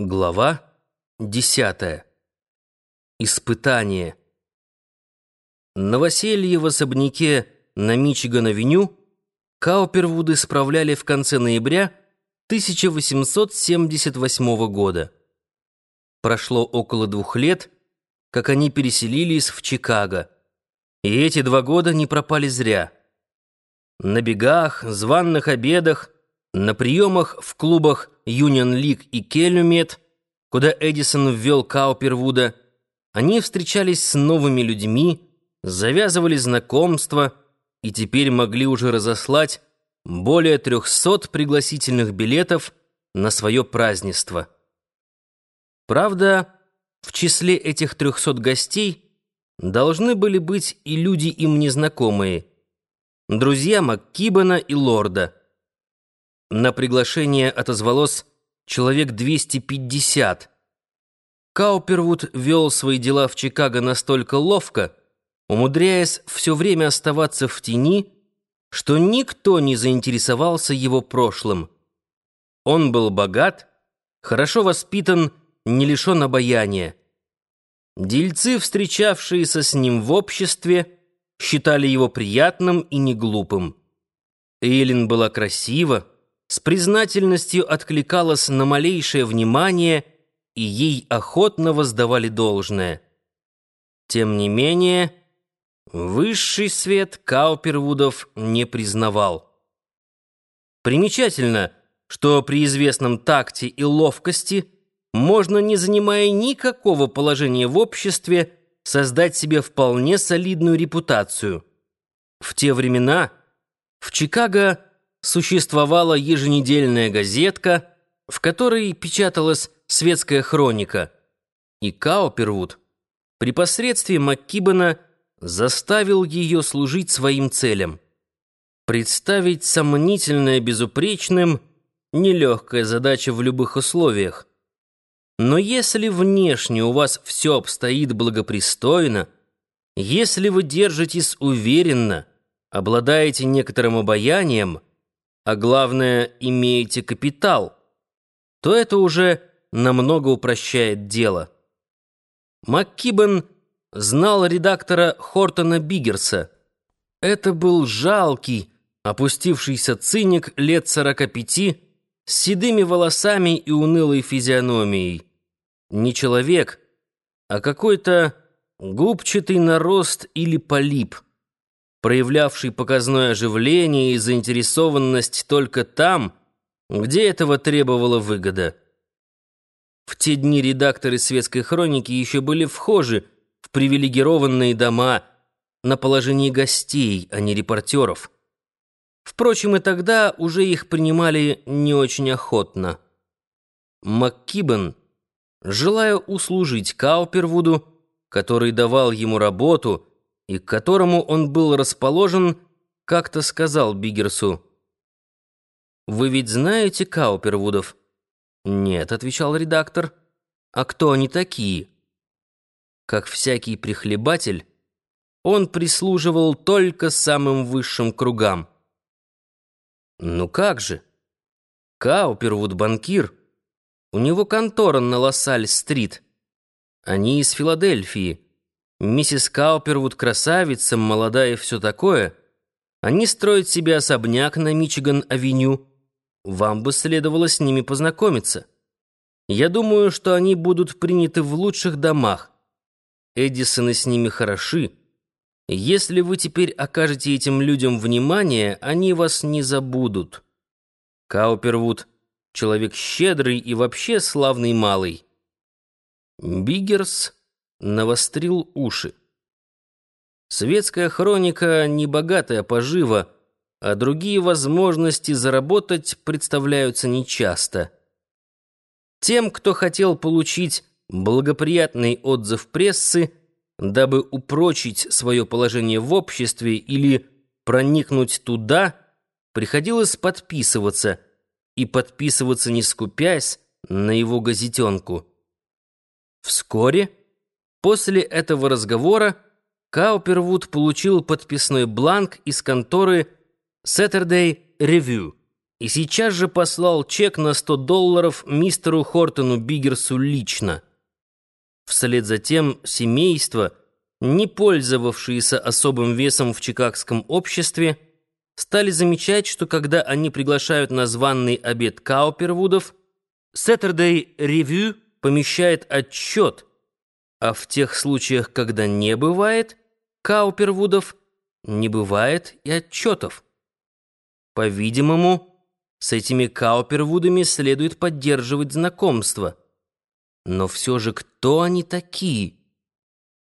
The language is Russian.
Глава десятая. Испытание. Новоселье в особняке на Мичиган-авеню Каупервуды справляли в конце ноября 1878 года. Прошло около двух лет, как они переселились в Чикаго, и эти два года не пропали зря. На бегах, званных обедах, на приемах в клубах Юнион Лиг и Келюмет, куда Эдисон ввел Каупервуда, они встречались с новыми людьми, завязывали знакомства и теперь могли уже разослать более трехсот пригласительных билетов на свое празднество. Правда, в числе этих трехсот гостей должны были быть и люди им незнакомые, друзья МакКибана и Лорда — на приглашение отозвалось человек 250. Каупервуд вел свои дела в Чикаго настолько ловко, умудряясь все время оставаться в тени, что никто не заинтересовался его прошлым. Он был богат, хорошо воспитан, не лишен обаяния. Дельцы, встречавшиеся с ним в обществе, считали его приятным и неглупым. Эйлин была красива, с признательностью откликалась на малейшее внимание, и ей охотно воздавали должное. Тем не менее, высший свет Каупервудов не признавал. Примечательно, что при известном такте и ловкости можно, не занимая никакого положения в обществе, создать себе вполне солидную репутацию. В те времена в Чикаго существовала еженедельная газетка, в которой печаталась светская хроника, и Каупервуд при посредстве МакКибана заставил ее служить своим целям. Представить сомнительное безупречным — нелегкая задача в любых условиях. Но если внешне у вас все обстоит благопристойно, если вы держитесь уверенно, обладаете некоторым обаянием — а главное, имеете капитал, то это уже намного упрощает дело. МакКибен знал редактора Хортона Биггерса. Это был жалкий, опустившийся циник лет сорока пяти, с седыми волосами и унылой физиономией. Не человек, а какой-то губчатый нарост или полип — проявлявший показное оживление и заинтересованность только там, где этого требовала выгода. В те дни редакторы светской хроники еще были вхожи в привилегированные дома на положении гостей, а не репортеров. Впрочем, и тогда уже их принимали не очень охотно. МакКибен, желая услужить Каупервуду, который давал ему работу, и к которому он был расположен, как-то сказал Биггерсу. «Вы ведь знаете Каупервудов?» «Нет», — отвечал редактор. «А кто они такие?» Как всякий прихлебатель, он прислуживал только самым высшим кругам. «Ну как же? Каупервуд — банкир. У него контора на Лассаль-стрит. Они из Филадельфии». Миссис Каупервуд красавица, молодая и все такое. Они строят себе особняк на Мичиган-авеню. Вам бы следовало с ними познакомиться. Я думаю, что они будут приняты в лучших домах. Эдисоны с ними хороши. Если вы теперь окажете этим людям внимание, они вас не забудут. Каупервуд — человек щедрый и вообще славный малый. Биггерс — навострил уши. Светская хроника — небогатая пожива, а другие возможности заработать представляются нечасто. Тем, кто хотел получить благоприятный отзыв прессы, дабы упрочить свое положение в обществе или проникнуть туда, приходилось подписываться, и подписываться не скупясь на его газетенку. Вскоре После этого разговора Каупервуд получил подписной бланк из конторы Saturday Review. и сейчас же послал чек на 100 долларов мистеру Хортону Биггерсу лично. Вслед за тем семейство, не пользовавшееся особым весом в чикагском обществе, стали замечать, что когда они приглашают на званный обед Каупервудов, Saturday Review помещает отчет, а в тех случаях, когда не бывает Каупервудов, не бывает и отчетов. По-видимому, с этими Каупервудами следует поддерживать знакомство. Но все же кто они такие?